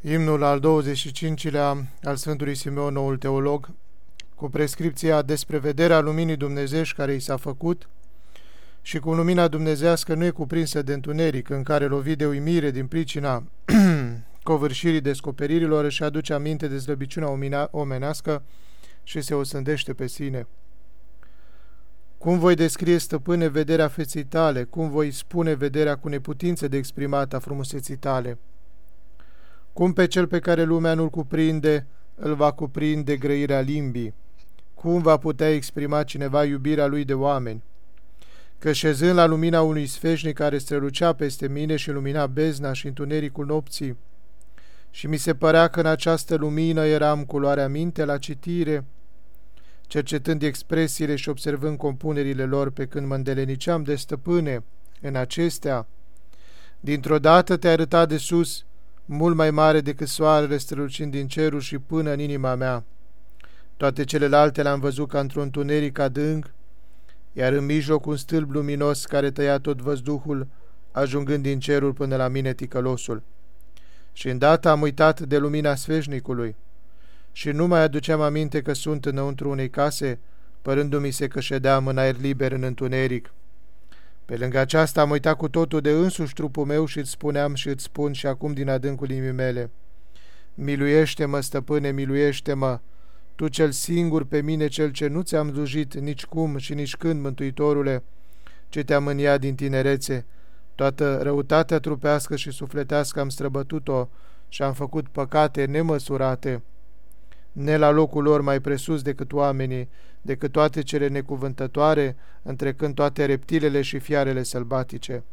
Imnul al 25-lea al Sfântului Simeon, noul teolog, cu prescripția despre vederea luminii dumnezești care i s-a făcut și cum lumina dumnezească nu e cuprinsă de întuneric în care lovi de uimire din pricina covârșirii descoperirilor își aduce aminte de slăbiciunea omenească și se osândește pe sine. Cum voi descrie, stăpâne, vederea feței tale? Cum voi spune vederea cu neputință de exprimat a frumuseții tale? Cum pe cel pe care lumea nu-l cuprinde, îl va cuprinde grăirea limbii? Cum va putea exprima cineva iubirea lui de oameni? Că șezând la lumina unui sfeșnic care strălucea peste mine și lumina bezna și întunericul nopții, și mi se părea că în această lumină eram cu luarea minte la citire, cercetând expresiile și observând compunerile lor pe când mă îndeleniceam de stăpâne în acestea, dintr-o dată te-ai arătat de sus, mult mai mare decât soarele strălucind din cerul și până în inima mea. Toate celelalte le-am văzut ca într-un întuneric adânc, iar în mijloc un stâlp luminos care tăia tot văzduhul, ajungând din cerul până la mine ticălosul. Și îndată am uitat de lumina sfeșnicului și nu mai aduceam aminte că sunt înăuntru unei case, părându-mi se că ședeam în aer liber în întuneric. Pe lângă aceasta am uitat cu totul de însuși trupul meu și îți spuneam și îți spun și acum din adâncul inimii mele. Miluiește-mă, stăpâne, miluiește-mă, tu cel singur pe mine, cel ce nu ți-am slujit nici cum și nici când, Mântuitorule, ce te-am mâniat din tinerețe. Toată răutatea trupească și sufletească am străbătut-o și am făcut păcate nemăsurate, ne la locul lor mai presus decât oamenii, decât toate cele necuvântătoare, întrecând toate reptilele și fiarele sălbatice.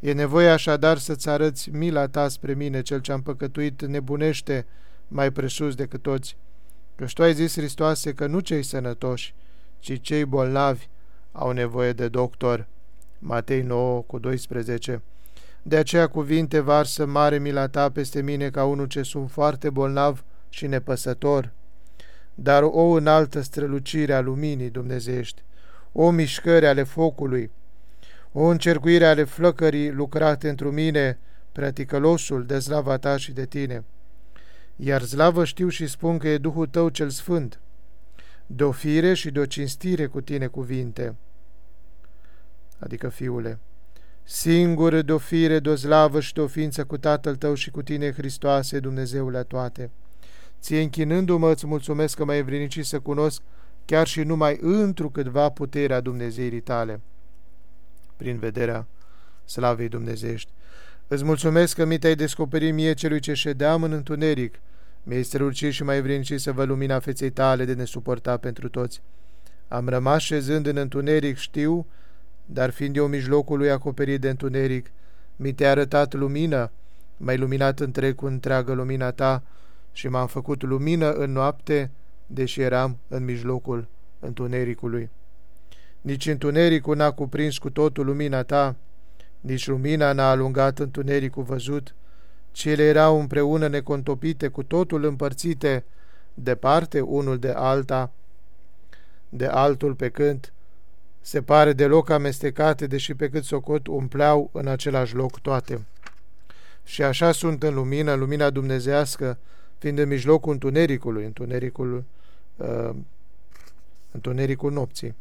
E nevoie așadar să-ți arăți mila ta spre mine, cel ce am păcătuit nebunește mai presus decât toți. Căci tu ai zis, Hristoase, că nu cei sănătoși, ci cei bolnavi au nevoie de doctor. Matei 9 cu 12 De aceea cuvinte varsă mare mila ta peste mine ca unul ce sunt foarte bolnav și nepăsător dar o înaltă strălucire a luminii dumnezeiești, o mișcări ale focului, o încercuire ale flăcării lucrate într mine, preaticălosul de slava ta și de tine. Iar slavă știu și spun că e Duhul tău cel sfânt, de o fire și de o cinstire cu tine cuvinte, adică fiule, singur de o fire, de o slavă și de o ființă cu Tatăl tău și cu tine, Hristoase, Dumnezeule toate. Ție închinându-mă îți mulțumesc că m-ai evrinicit să cunosc chiar și numai întrucâtva puterea Dumnezeirii tale. Prin vederea slavei dumnezești. Îți mulțumesc că mi te-ai descoperit mie celui ce ședeam în întuneric. Mi-ai strălucit și mai evrinicit să vă lumina feței tale de nesuportat pentru toți. Am rămas șezând în întuneric, știu, dar fiind eu mijlocul lui acoperit de întuneric, mi te-ai arătat lumină, mai luminat întreg cu întreagă lumina ta, și m-am făcut lumină în noapte, deși eram în mijlocul întunericului. Nici întunericul n-a cuprins cu totul lumina ta, nici lumina n-a alungat întunericul văzut, ci ele erau împreună necontopite, cu totul împărțite, departe unul de alta, de altul pe când se pare deloc amestecate, deși pe cât socot umpleau în același loc toate. Și așa sunt în lumină, lumina dumnezească, fiind în mijlocul întunericului, întunericul, uh, întunericul nopții.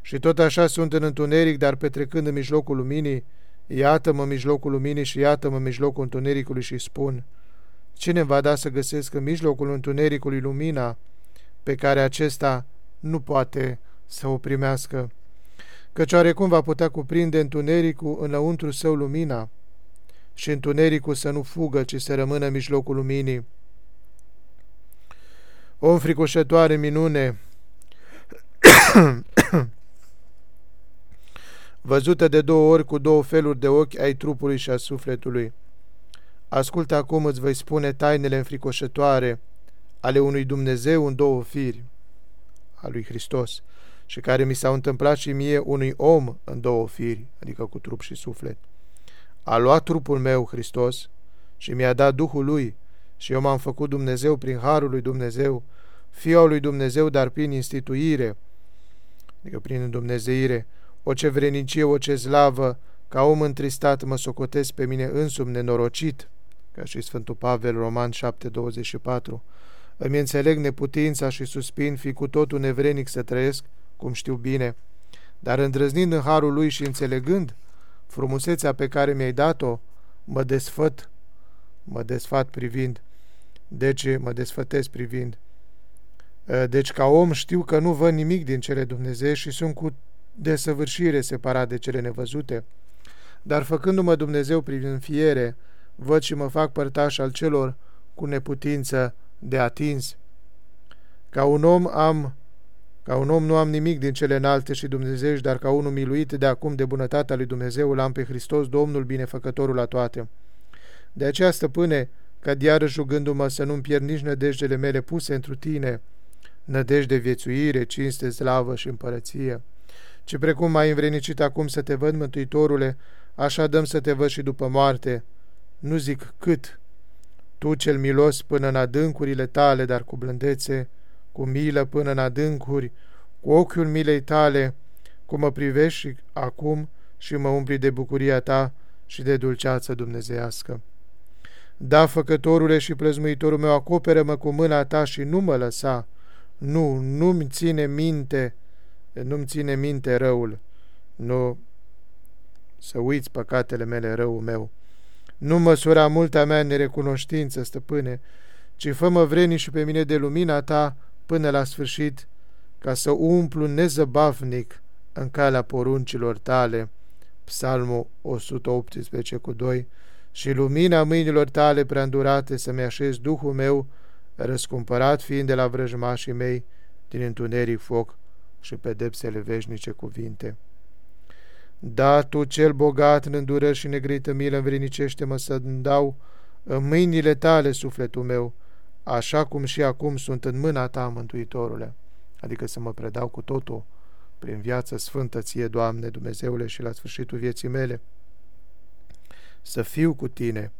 Și tot așa sunt în întuneric, dar petrecând în mijlocul luminii, iată-mă în mijlocul luminii și iată-mă în mijlocul întunericului și spun, cine va da să găsesc în mijlocul întunericului lumina pe care acesta nu poate să o primească? Căci oarecum va putea cuprinde întunericul înăuntru său lumina și întunericul să nu fugă, ci să rămână în mijlocul luminii. O înfricoșătoare minune, văzută de două ori cu două feluri de ochi ai trupului și a sufletului. Ascultă acum, îți voi spune tainele înfricoșătoare ale unui Dumnezeu în două firi, a lui Hristos, și care mi s-au întâmplat și mie unui om în două firi, adică cu trup și suflet. A luat trupul meu, Hristos, și mi-a dat Duhul lui, și eu m-am făcut Dumnezeu prin Harul lui Dumnezeu, Fiul lui Dumnezeu, dar prin instituire, adică prin Dumnezeire, o ce vrenicie, o ce slavă, ca om întristat mă socotesc pe mine însumi nenorocit, ca și Sfântul Pavel, Roman 7:24. Îmi înțeleg neputința și suspin, fi cu totul nevrenic să trăiesc, cum știu bine, dar îndrăznind în harul lui și înțelegând frumusețea pe care mi-ai dat-o, mă desfăt, mă desfat privind, deci mă desfătesc privind. Deci ca om știu că nu văd nimic din cele Dumnezeu și sunt cu desăvârșire separat de cele nevăzute, dar făcându-mă Dumnezeu prin fiere, văd și mă fac părtaș al celor cu neputință de atins. Ca un om am ca un om nu am nimic din cele înalte și dumnezești, dar ca unul miluit de acum de bunătatea lui Dumnezeu, l-am pe Hristos, Domnul binefăcătorul la toate. De aceea, stăpâne, ca diară jugându-mă să nu-mi pierd nici nădejdele mele puse întru tine, nădejde viețuire, cinste, slavă și împărăție, ci precum m-ai învrenicit acum să te văd, Mântuitorule, așa dăm să te văd și după moarte. Nu zic cât, tu cel milos până în adâncurile tale, dar cu blândețe, cu milă până în adâncuri, cu ochiul milei tale, cum mă privești acum și mă umpli de bucuria ta și de dulceață dumnezeiască. Da, făcătorule și plăzmuitorul meu, acoperă-mă cu mâna ta și nu mă lăsa. Nu, nu-mi ține minte, nu-mi ține minte răul. Nu să uiți păcatele mele, răul meu. Nu măsura multa mea nerecunoștință, stăpâne, ci fă-mă vreniș și pe mine de lumina ta până la sfârșit, ca să umplu nezăbavnic în calea poruncilor tale. Psalmul 118 cu 2 și lumina mâinilor tale preandurate să-mi așez Duhul meu, răscumpărat fiind de la vrăjmașii mei, din întuneric foc și pedepsele veșnice cuvinte. Da, tu cel bogat în îndurări și negrită milă învrinicește-mă să-mi dau în mâinile tale sufletul meu, așa cum și acum sunt în mâna ta, Mântuitorule, adică să mă predau cu totul prin viață sfântă ție, Doamne, Dumnezeule, și la sfârșitul vieții mele, să fiu cu tine.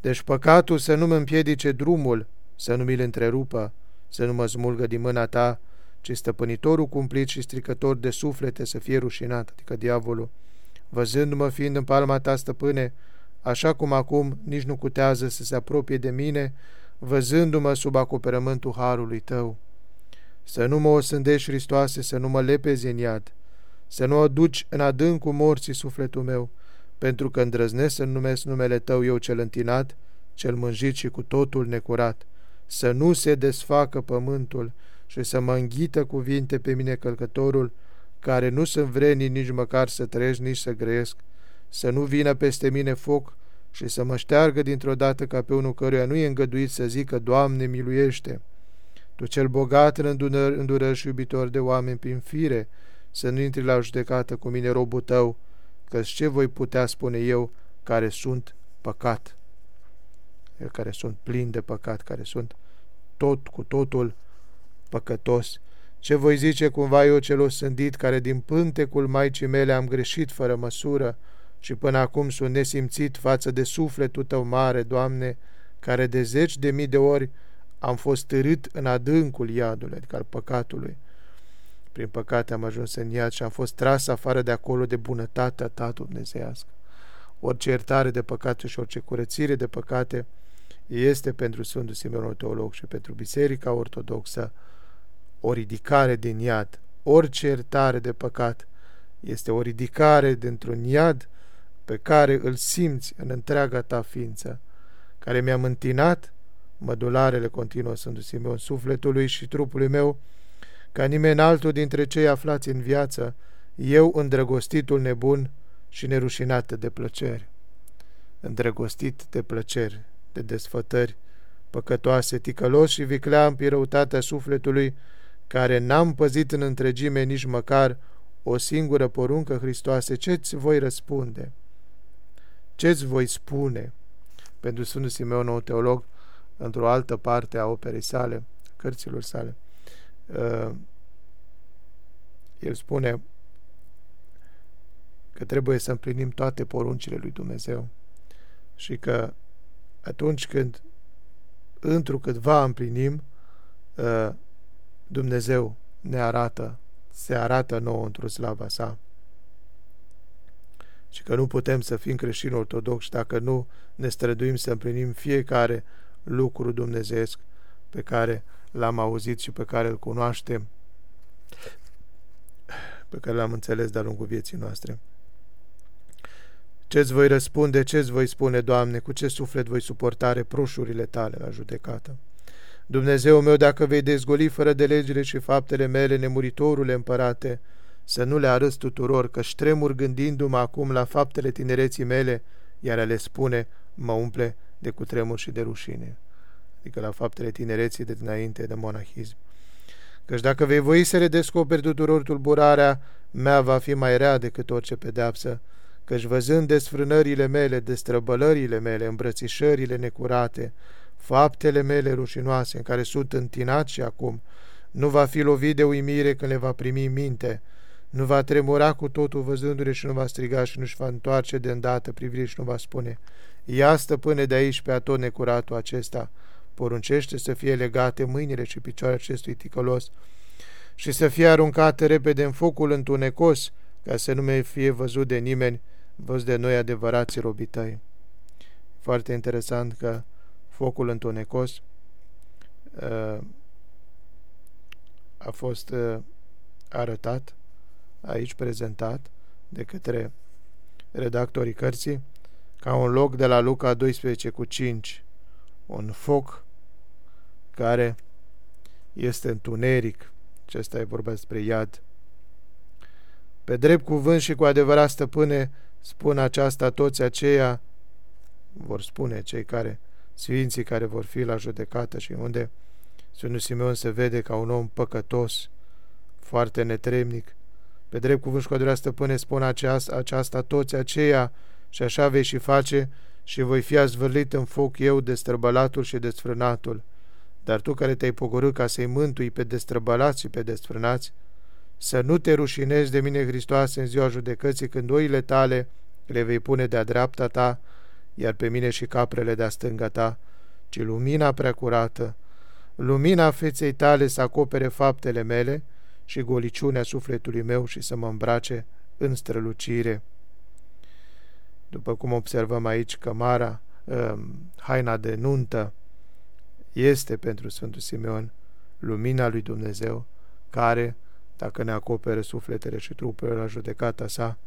Deci păcatul să nu mă împiedice drumul, să nu mi-l întrerupă, să nu mă smulgă din mâna ta, ci stăpânitorul cumplit și stricător de suflete să fie rușinat, adică diavolul. Văzându-mă fiind în palma ta, stăpâne, așa cum acum nici nu cutează să se apropie de mine, văzându-mă sub acoperământul harului tău. Să nu mă osândești, Hristoase, să nu mă lepezi în iad, să nu aduci în adâncul morții sufletul meu, pentru că îndrăznesc să numesc numele tău eu cel întinat, cel mânjit și cu totul necurat, să nu se desfacă pământul și să mă înghită cuvinte pe mine călcătorul, care nu sunt vreni nici măcar să trăiesc, nici să grăiesc, să nu vină peste mine foc și să mă șteargă dintr-o dată ca pe unul căruia nu e îngăduit să zică, Doamne, miluiește! Tu cel bogat în îndurări, îndurări și iubitor de oameni prin fire, să nu intri la judecată cu mine, robul tău, că ce voi putea spune eu care sunt păcat, care sunt plin de păcat, care sunt tot cu totul păcătos, ce voi zice cumva eu celor sândit, care din pântecul Maicii mele am greșit fără măsură, și până acum sunt nesimțit față de sufletul tău mare, Doamne, care de zeci de mii de ori am fost târât în adâncul iadului, adică al păcatului. Prin păcate am ajuns în iad și am fost tras afară de acolo de bunătatea ta dumnezeiască. Orice iertare de păcate și orice curățire de păcate este pentru Sfântul Simeon Teolog și pentru Biserica Ortodoxă o ridicare din iad. Orice iertare de păcat este o ridicare dintr-un iad pe care îl simți în întreaga ta ființă, care mi-a întinat mădularele continuă Sfântul Simeon sufletului și trupului meu, ca nimeni altul dintre cei aflați în viață, eu îndrăgostitul nebun și nerușinat de plăceri. Îndrăgostit de plăceri, de desfătări, păcătoase, ticălos și vicleam pe răutatea sufletului, care n-am păzit în întregime nici măcar o singură poruncă Hristoase, ce-ți voi răspunde? Ce-ți voi spune? Pentru Sfântul Simeon, nou teolog, într-o altă parte a operei sale, cărților sale, uh, el spune că trebuie să împlinim toate poruncile lui Dumnezeu și că atunci când întrucâtva împlinim, uh, Dumnezeu ne arată, se arată nouă într-o slava sa. și că nu putem să fim creștini ortodoxi dacă nu ne străduim să împlinim fiecare lucru dumnezeesc pe care l-am auzit și pe care îl cunoaștem, pe care l-am înțeles de-a lungul vieții noastre. Ce-ți voi răspunde, ce-ți voi spune, Doamne, cu ce suflet voi suporta reproșurile tale la judecată? Dumnezeu meu, dacă vei dezgoli fără de legile și faptele mele, nemuritorule împărate, să nu le arăți tuturor, că tremur gândindu-mă acum la faptele tinereții mele, iar le spune, mă umple de cutremur și de rușine. Adică la faptele tinereții de dinainte de monahism. Căci dacă vei voi să le descoperi tuturor tulburarea mea va fi mai rea decât orice pedeapsă, căci văzând desfrânările mele, destrăbălările mele, îmbrățișările necurate, faptele mele rușinoase în care sunt întinat și acum, nu va fi lovit de uimire când le va primi minte, nu va tremura cu totul văzându-le și nu va striga și nu-și va întoarce de îndată privirile și nu va spune, ia stăpâne de aici pe atot necuratul acesta, poruncește să fie legate mâinile și picioarele acestui ticălos și să fie aruncate repede în focul întunecos, ca să nu mai fie văzut de nimeni, văzut de noi adevărați robii tăi. Foarte interesant că focul întunecos uh, a fost uh, arătat, aici prezentat, de către redactorii cărții, ca un loc de la Luca 12 cu 5, un foc care este întuneric, acesta e vorba despre iad. Pe drept cuvânt și cu adevărat stăpâne, spun aceasta toți aceia, vor spune cei care, sfinții care vor fi la judecată și unde Sfântul Simeon se vede ca un om păcătos, foarte netremnic. Pe drept cuvânt și cu adevărat stăpâne, spun aceasta, aceasta toți aceia și așa vei și face și voi fi azvârlit în foc eu de străbălatul și desfrânatul. Dar tu care te-ai pogorât ca să-i mântui pe destrăbălați și pe desfrânați, să nu te rușinezi de mine, Hristoase, în ziua judecății, când oile tale le vei pune de-a dreapta ta, iar pe mine și caprele de-a stânga ta, ci lumina preacurată, lumina feței tale să acopere faptele mele și goliciunea sufletului meu și să mă îmbrace în strălucire. După cum observăm aici, cămara, um, haina de nuntă, este pentru Sfântul Simeon lumina lui Dumnezeu, care, dacă ne acoperă sufletele și trupurile la judecata sa,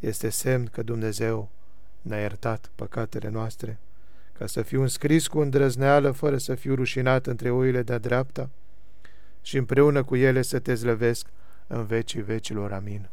este semn că Dumnezeu ne-a iertat păcatele noastre, ca să fiu înscris cu îndrăzneală fără să fiu rușinat între oile de-a dreapta și împreună cu ele să te zlăvesc în vecii vecilor. Amin.